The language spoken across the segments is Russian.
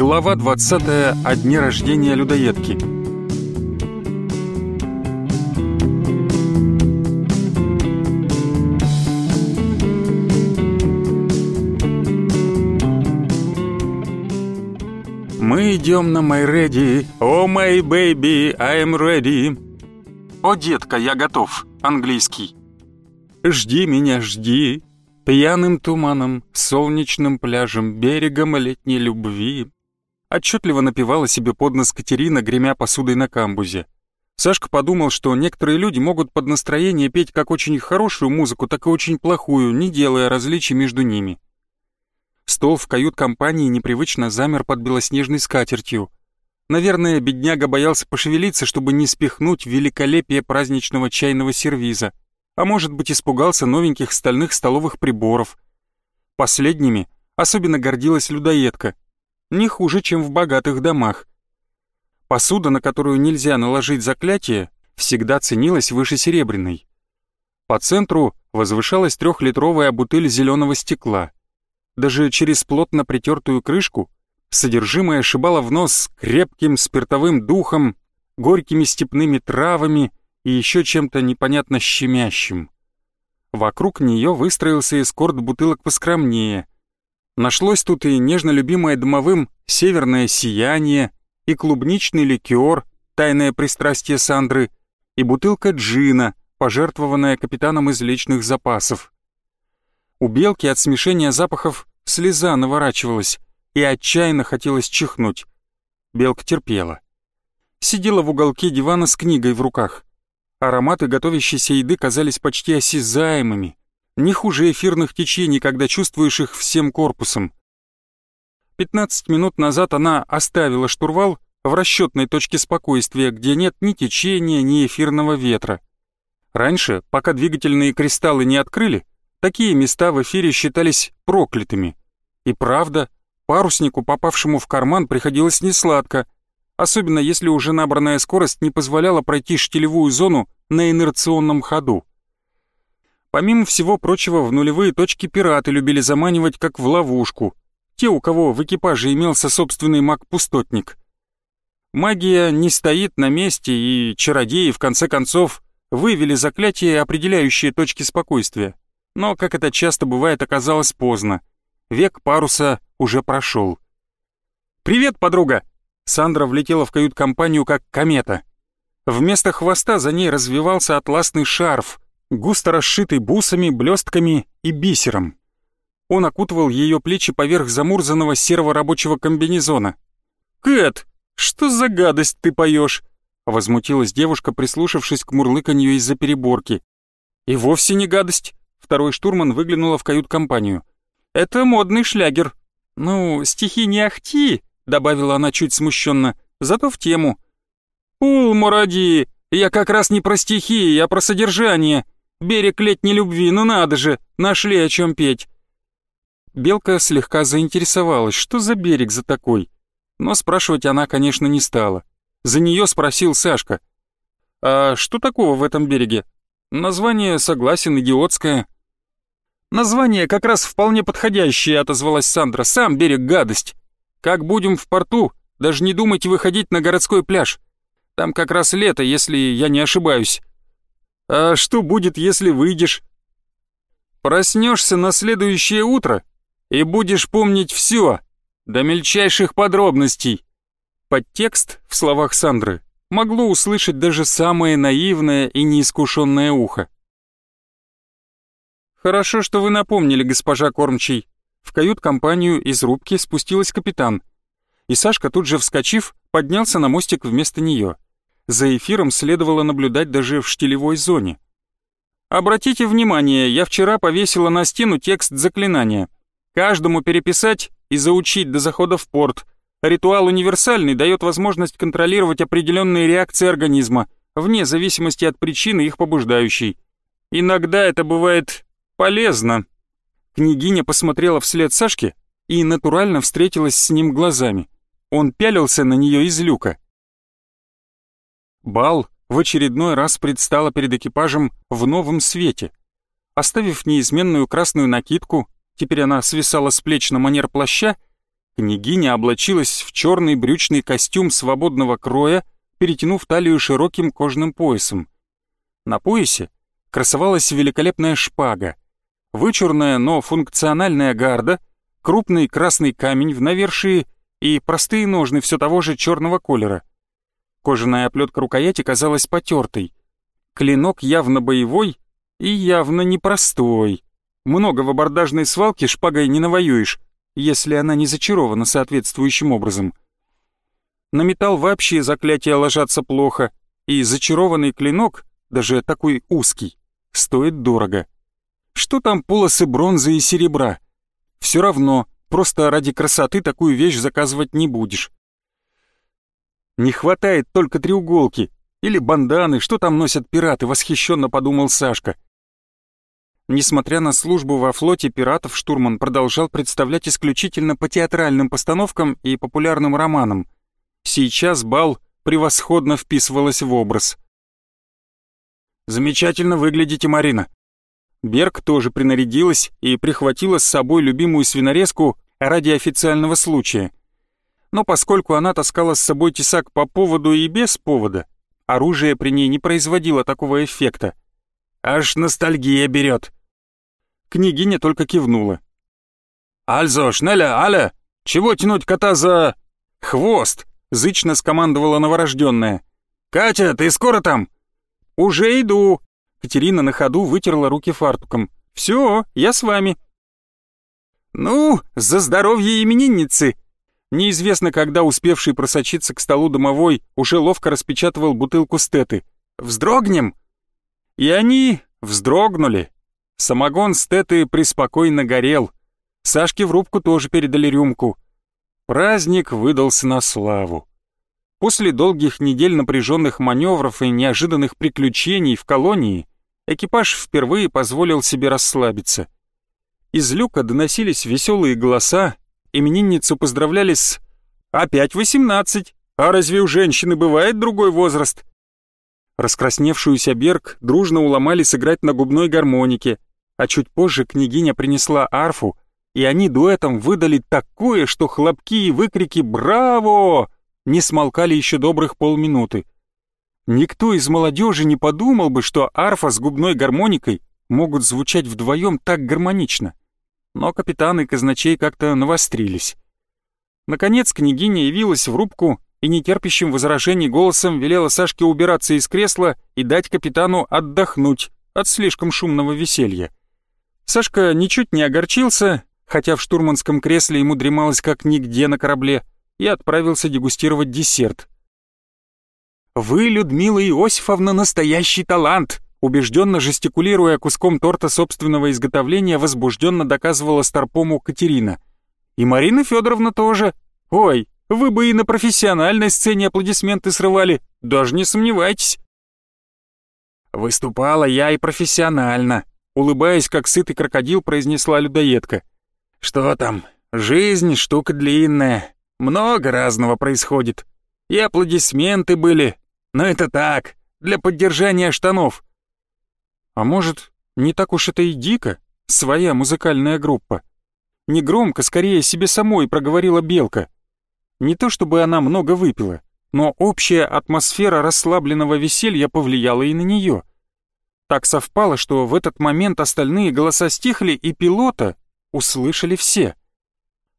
Глава 20 о дне рождения людоедки. Мы идем на My Ready, Oh my baby, I'm ready. О, детка, я готов. Английский. Жди меня, жди. Пьяным туманом, солнечным пляжем, берегом летней любви. Отчетливо напевала себе под нос Катерина, гремя посудой на камбузе. Сашка подумал, что некоторые люди могут под настроение петь как очень хорошую музыку, так и очень плохую, не делая различий между ними. Стол в кают-компании непривычно замер под белоснежной скатертью. Наверное, бедняга боялся пошевелиться, чтобы не спихнуть великолепие праздничного чайного сервиза, а может быть испугался новеньких стальных столовых приборов. Последними особенно гордилась людоедка — не хуже, чем в богатых домах. Посуда, на которую нельзя наложить заклятие, всегда ценилась выше серебряной. По центру возвышалась трехлитровая бутыль зеленого стекла. Даже через плотно притертую крышку содержимое шибало в нос крепким спиртовым духом, горькими степными травами и еще чем-то непонятно щемящим. Вокруг нее выстроился эскорт бутылок поскромнее, Нашлось тут и нежно любимое домовым северное сияние, и клубничный ликер, тайное пристрастие Сандры, и бутылка джина, пожертвованная капитаном из личных запасов. У белки от смешения запахов слеза наворачивалась, и отчаянно хотелось чихнуть. Белка терпела. Сидела в уголке дивана с книгой в руках. Ароматы готовящейся еды казались почти осязаемыми, не хуже эфирных течений, когда чувствуешь их всем корпусом. 15 минут назад она оставила штурвал в расчетной точке спокойствия, где нет ни течения, ни эфирного ветра. Раньше, пока двигательные кристаллы не открыли, такие места в эфире считались проклятыми. И правда, паруснику, попавшему в карман, приходилось несладко, особенно если уже набранная скорость не позволяла пройти штилевую зону на инерционном ходу. Помимо всего прочего, в нулевые точки пираты любили заманивать как в ловушку. Те, у кого в экипаже имелся собственный маг-пустотник. Магия не стоит на месте, и чародеи, в конце концов, вывели заклятие, определяющее точки спокойствия. Но, как это часто бывает, оказалось поздно. Век паруса уже прошел. «Привет, подруга!» Сандра влетела в кают-компанию как комета. Вместо хвоста за ней развивался атласный шарф, густо расшитый бусами, блестками и бисером. Он окутывал ее плечи поверх замурзанного серого рабочего комбинезона. «Кэт, что за гадость ты поешь?» Возмутилась девушка, прислушавшись к мурлыканью из-за переборки. «И вовсе не гадость!» Второй штурман выглянула в кают-компанию. «Это модный шлягер». «Ну, стихи не ахти», — добавила она чуть смущенно, — «зато в тему». «Ул, Муради, я как раз не про стихи, я про содержание. Берег летней любви, ну надо же, нашли о чем петь. Белка слегка заинтересовалась, что за берег за такой. Но спрашивать она, конечно, не стала. За нее спросил Сашка. «А что такого в этом береге?» «Название, согласен, идиотское». «Название как раз вполне подходящее», — отозвалась Сандра. «Сам берег гадость. Как будем в порту, даже не думайте выходить на городской пляж. Там как раз лето, если я не ошибаюсь. А что будет, если выйдешь? Проснешься на следующее утро и будешь помнить все, до мельчайших подробностей. Подтекст в словах Сандры могло услышать даже самое наивное и неискушенное ухо. «Хорошо, что вы напомнили, госпожа Кормчий». В кают-компанию из рубки спустилась капитан. И Сашка, тут же вскочив, поднялся на мостик вместо нее. За эфиром следовало наблюдать даже в штилевой зоне. Обратите внимание, я вчера повесила на стену текст заклинания. Каждому переписать и заучить до захода в порт. Ритуал универсальный дает возможность контролировать определенные реакции организма, вне зависимости от причины их побуждающей. Иногда это бывает полезно. Княгиня посмотрела вслед Сашке и натурально встретилась с ним глазами. Он пялился на нее из люка. Бал в очередной раз предстала перед экипажем в новом свете. Оставив неизменную красную накидку, теперь она свисала с плеч на манер плаща, Княгиня облачилась в черный брючный костюм свободного кроя, перетянув талию широким кожным поясом. На поясе красовалась великолепная шпага, вычурная, но функциональная гарда, крупный красный камень в навершии и простые ножны все того же черного колера. Кожаная оплетка рукояти казалась потертой. Клинок явно боевой и явно непростой. Много в абордажной свалке шпагой не навоюешь, если она не зачарована соответствующим образом. На металл вообще заклятия ложатся плохо, и зачарованный клинок, даже такой узкий, стоит дорого. Что там полосы бронзы и серебра? Все равно, просто ради красоты такую вещь заказывать не будешь. Не хватает только треуголки или банданы, что там носят пираты, восхищенно подумал Сашка. Несмотря на службу во флоте пиратов, штурман продолжал представлять исключительно по театральным постановкам и популярным романам. Сейчас бал превосходно вписывалась в образ. «Замечательно выглядите, Марина». Берг тоже принарядилась и прихватила с собой любимую свинорезку ради официального случая. Но поскольку она таскала с собой тесак по поводу и без повода, оружие при ней не производило такого эффекта. Аж ностальгия берет. Княгиня только кивнула. «Альзо, шнеля, аля! Чего тянуть кота за... хвост?» — зычно скомандовала новорожденная. «Катя, ты скоро там?» «Уже иду!» Катерина на ходу вытерла руки фартуком. «Все, я с вами». «Ну, за здоровье именинницы!» Неизвестно, когда успевший просочиться к столу домовой уже ловко распечатывал бутылку стеты. «Вздрогнем!» И они вздрогнули. Самогон стеты преспокойно горел. Сашке в рубку тоже передали рюмку. Праздник выдался на славу. После долгих недель напряженных маневров и неожиданных приключений в колонии экипаж впервые позволил себе расслабиться. Из люка доносились веселые голоса, именинницу поздравляли с «Опять восемнадцать! А разве у женщины бывает другой возраст?» Раскрасневшуюся Берг дружно уломали сыграть на губной гармонике — а чуть позже княгиня принесла арфу, и они дуэтом выдали такое, что хлопки и выкрики «Браво!» не смолкали еще добрых полминуты. Никто из молодежи не подумал бы, что арфа с губной гармоникой могут звучать вдвоем так гармонично. Но капитан и казначей как-то навострились. Наконец княгиня явилась в рубку и нетерпящим возражений голосом велела Сашке убираться из кресла и дать капитану отдохнуть от слишком шумного веселья. Сашка ничуть не огорчился, хотя в штурманском кресле ему дремалось как нигде на корабле, и отправился дегустировать десерт. «Вы, Людмила Иосифовна, настоящий талант!» Убежденно жестикулируя куском торта собственного изготовления, возбужденно доказывала Старпому Катерина. «И Марина Федоровна тоже. Ой, вы бы и на профессиональной сцене аплодисменты срывали, даже не сомневайтесь». «Выступала я и профессионально», улыбаясь, как сытый крокодил, произнесла людоедка. «Что там? Жизнь — штука длинная. Много разного происходит. И аплодисменты были. Но это так, для поддержания штанов». «А может, не так уж это и дико, своя музыкальная группа?» Негромко, скорее себе самой проговорила Белка. Не то чтобы она много выпила, но общая атмосфера расслабленного веселья повлияла и на нее. Так совпало, что в этот момент остальные голоса стихли, и пилота услышали все.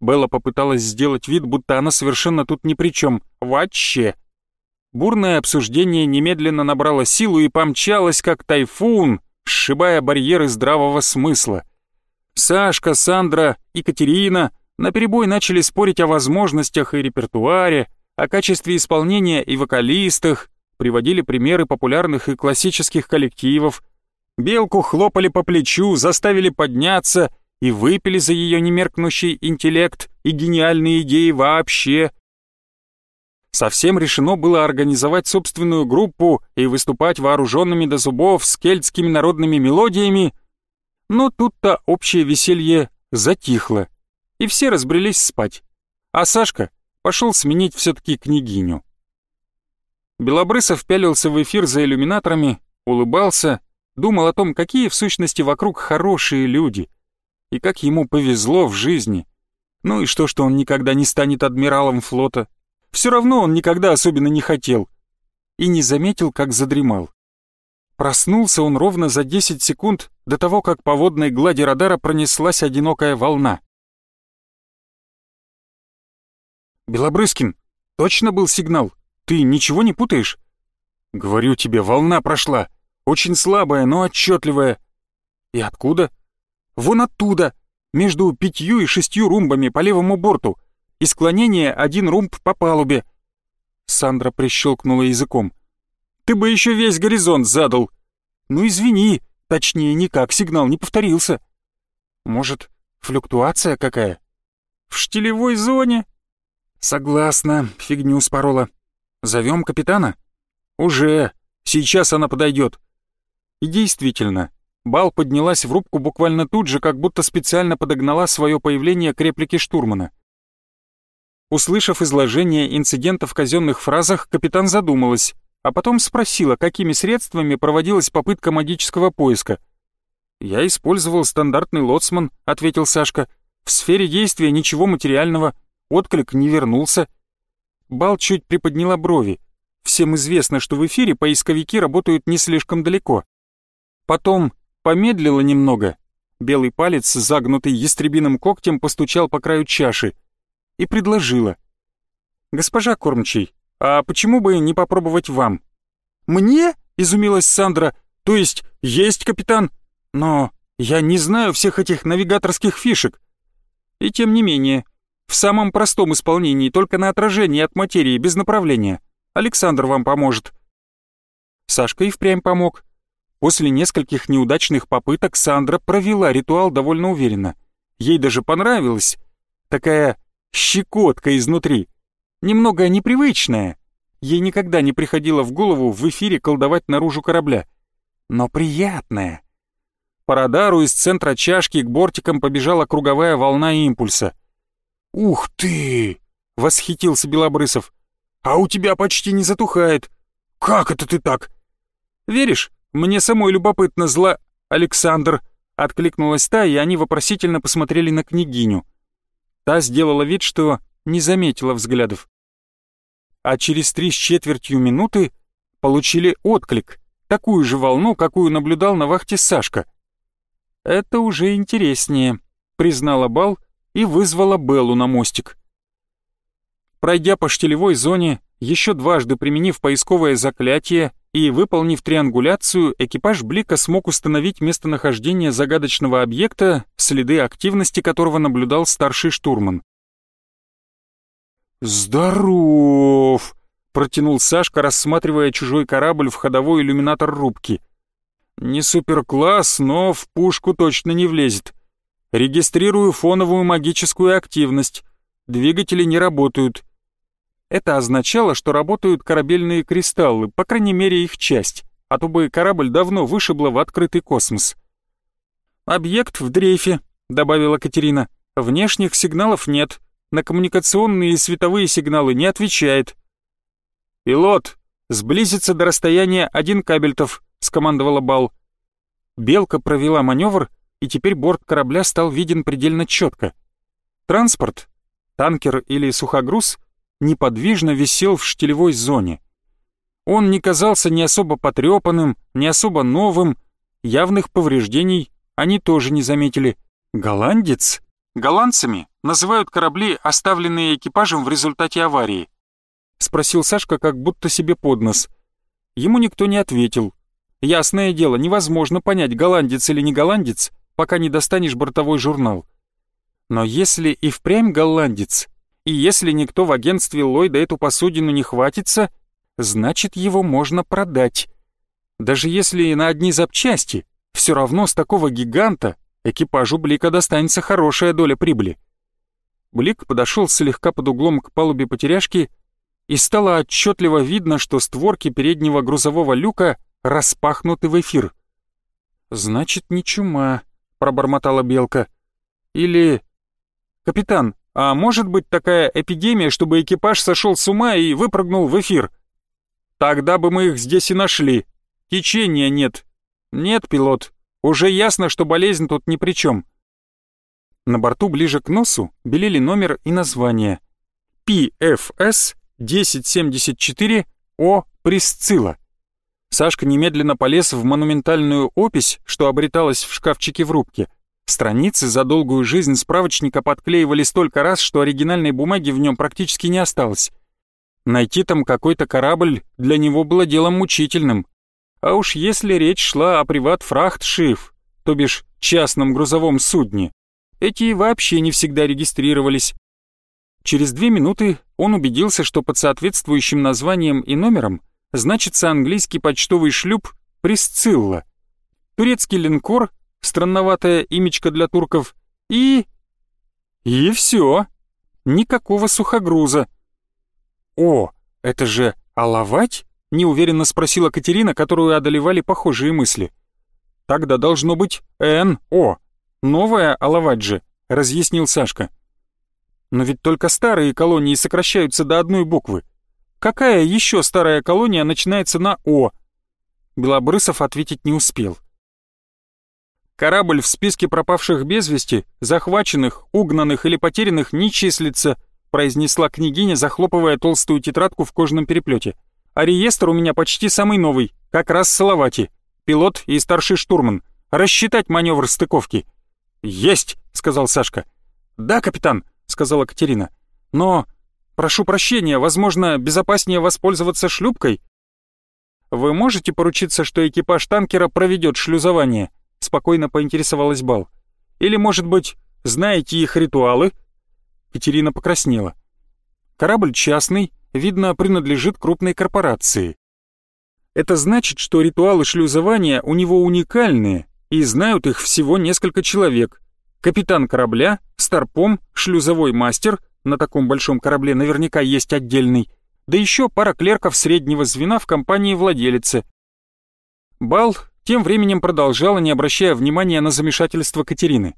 Белла попыталась сделать вид, будто она совершенно тут ни при чем. Вообще. Бурное обсуждение немедленно набрало силу и помчалось, как тайфун, сшибая барьеры здравого смысла. Сашка, Сандра, Екатерина наперебой начали спорить о возможностях и репертуаре, о качестве исполнения и вокалистах, приводили примеры популярных и классических коллективов. Белку хлопали по плечу, заставили подняться и выпили за ее немеркнущий интеллект и гениальные идеи вообще. Совсем решено было организовать собственную группу и выступать вооруженными до зубов с кельтскими народными мелодиями, но тут-то общее веселье затихло, и все разбрелись спать. А Сашка пошел сменить все-таки княгиню. Белобрысов пялился в эфир за иллюминаторами, улыбался, думал о том, какие в сущности вокруг хорошие люди, и как ему повезло в жизни. Ну и что, что он никогда не станет адмиралом флота? Все равно он никогда особенно не хотел. И не заметил, как задремал. Проснулся он ровно за 10 секунд до того, как по водной глади радара пронеслась одинокая волна. «Белобрыскин, точно был сигнал? Ты ничего не путаешь?» «Говорю тебе, волна прошла. Очень слабая, но отчетливая». «И откуда?» «Вон оттуда, между пятью и шестью румбами по левому борту, и склонение один румб по палубе». Сандра прищелкнула языком. «Ты бы еще весь горизонт задал». «Ну извини, точнее никак, сигнал не повторился». «Может, флюктуация какая?» «В штилевой зоне?» «Согласна, фигню спорола. Зовем капитана?» «Уже. Сейчас она подойдет». И действительно, Бал поднялась в рубку буквально тут же, как будто специально подогнала свое появление к реплике штурмана. Услышав изложение инцидента в казенных фразах, капитан задумалась, а потом спросила, какими средствами проводилась попытка магического поиска. «Я использовал стандартный лоцман», — ответил Сашка. «В сфере действия ничего материального, отклик не вернулся». Бал чуть приподняла брови. Всем известно, что в эфире поисковики работают не слишком далеко. Потом помедлила немного. Белый палец, загнутый ястребиным когтем, постучал по краю чаши и предложила. «Госпожа Кормчий, а почему бы не попробовать вам?» «Мне?» — изумилась Сандра. «То есть есть капитан? Но я не знаю всех этих навигаторских фишек». И тем не менее, в самом простом исполнении, только на отражении от материи, без направления. Александр вам поможет». Сашка и впрямь помог. После нескольких неудачных попыток Сандра провела ритуал довольно уверенно. Ей даже понравилось. Такая щекотка изнутри. Немного непривычная. Ей никогда не приходило в голову в эфире колдовать наружу корабля. Но приятная. По радару из центра чашки к бортикам побежала круговая волна импульса. «Ух ты!» — восхитился Белобрысов. «А у тебя почти не затухает. Как это ты так?» «Веришь, мне самой любопытно зла... Александр!» Откликнулась та, и они вопросительно посмотрели на княгиню. Та сделала вид, что не заметила взглядов. А через три с четвертью минуты получили отклик, такую же волну, какую наблюдал на вахте Сашка. «Это уже интереснее», — признала Бал и вызвала Беллу на мостик. Пройдя по штилевой зоне, еще дважды применив поисковое заклятие, и, выполнив триангуляцию, экипаж Блика смог установить местонахождение загадочного объекта, следы активности которого наблюдал старший штурман. «Здоров!» — протянул Сашка, рассматривая чужой корабль в ходовой иллюминатор рубки. «Не суперкласс, но в пушку точно не влезет. Регистрирую фоновую магическую активность. Двигатели не работают. Это означало, что работают корабельные кристаллы, по крайней мере их часть, а то бы корабль давно вышибло в открытый космос. «Объект в дрейфе», — добавила Катерина. «Внешних сигналов нет, на коммуникационные и световые сигналы не отвечает». «Пилот, сблизиться до расстояния один кабельтов», — скомандовала Бал. Белка провела маневр, и теперь борт корабля стал виден предельно четко. Транспорт, танкер или сухогруз — неподвижно висел в штилевой зоне. Он не казался ни особо потрепанным, ни особо новым, явных повреждений они тоже не заметили. Голландец? Голландцами называют корабли, оставленные экипажем в результате аварии. Спросил Сашка как будто себе под нос. Ему никто не ответил. Ясное дело, невозможно понять, голландец или не голландец, пока не достанешь бортовой журнал. Но если и впрямь голландец, и если никто в агентстве Ллойда эту посудину не хватится, значит его можно продать. Даже если на одни запчасти, все равно с такого гиганта экипажу Блика достанется хорошая доля прибыли. Блик подошел слегка под углом к палубе потеряшки, и стало отчетливо видно, что створки переднего грузового люка распахнуты в эфир. «Значит, не чума», — пробормотала Белка. «Или...» «Капитан, а может быть такая эпидемия, чтобы экипаж сошел с ума и выпрыгнул в эфир? Тогда бы мы их здесь и нашли. Течения нет. Нет, пилот. Уже ясно, что болезнь тут ни при чем. На борту ближе к носу белели номер и название. PFS 1074 О Присцилла. Сашка немедленно полез в монументальную опись, что обреталась в шкафчике в рубке. Страницы за долгую жизнь справочника подклеивали столько раз, что оригинальной бумаги в нем практически не осталось. Найти там какой-то корабль для него было делом мучительным. А уж если речь шла о приват-фрахт-шиф, то бишь частном грузовом судне, эти вообще не всегда регистрировались. Через две минуты он убедился, что под соответствующим названием и номером значится английский почтовый шлюп «Присцилла», турецкий линкор, странноватая имечко для турков, и... И все. Никакого сухогруза. «О, это же Алавать?» — неуверенно спросила Катерина, которую одолевали похожие мысли. «Тогда должно быть Н-О. Новая Алавать же», — разъяснил Сашка. «Но ведь только старые колонии сокращаются до одной буквы. Какая еще старая колония начинается на О?» Белобрысов ответить не успел. Корабль в списке пропавших без вести, захваченных, угнанных или потерянных не числится, произнесла княгиня, захлопывая толстую тетрадку в кожаном переплете. «А реестр у меня почти самый новый, как раз Салавати. Пилот и старший штурман. Рассчитать маневр стыковки». «Есть!» — сказал Сашка. «Да, капитан», — сказала Катерина. «Но, прошу прощения, возможно, безопаснее воспользоваться шлюпкой?» «Вы можете поручиться, что экипаж танкера проведет шлюзование?» — спокойно поинтересовалась Бал. «Или, может быть, знаете их ритуалы?» Катерина покраснела. Корабль частный, видно, принадлежит крупной корпорации. Это значит, что ритуалы шлюзования у него уникальные, и знают их всего несколько человек. Капитан корабля, старпом, шлюзовой мастер, на таком большом корабле наверняка есть отдельный, да еще пара клерков среднего звена в компании владелицы. Бал тем временем продолжала, не обращая внимания на замешательство Катерины.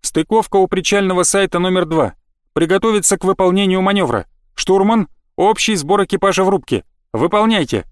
Стыковка у причального сайта номер два. Приготовиться к выполнению маневра. Штурман, общий сбор экипажа в рубке. Выполняйте.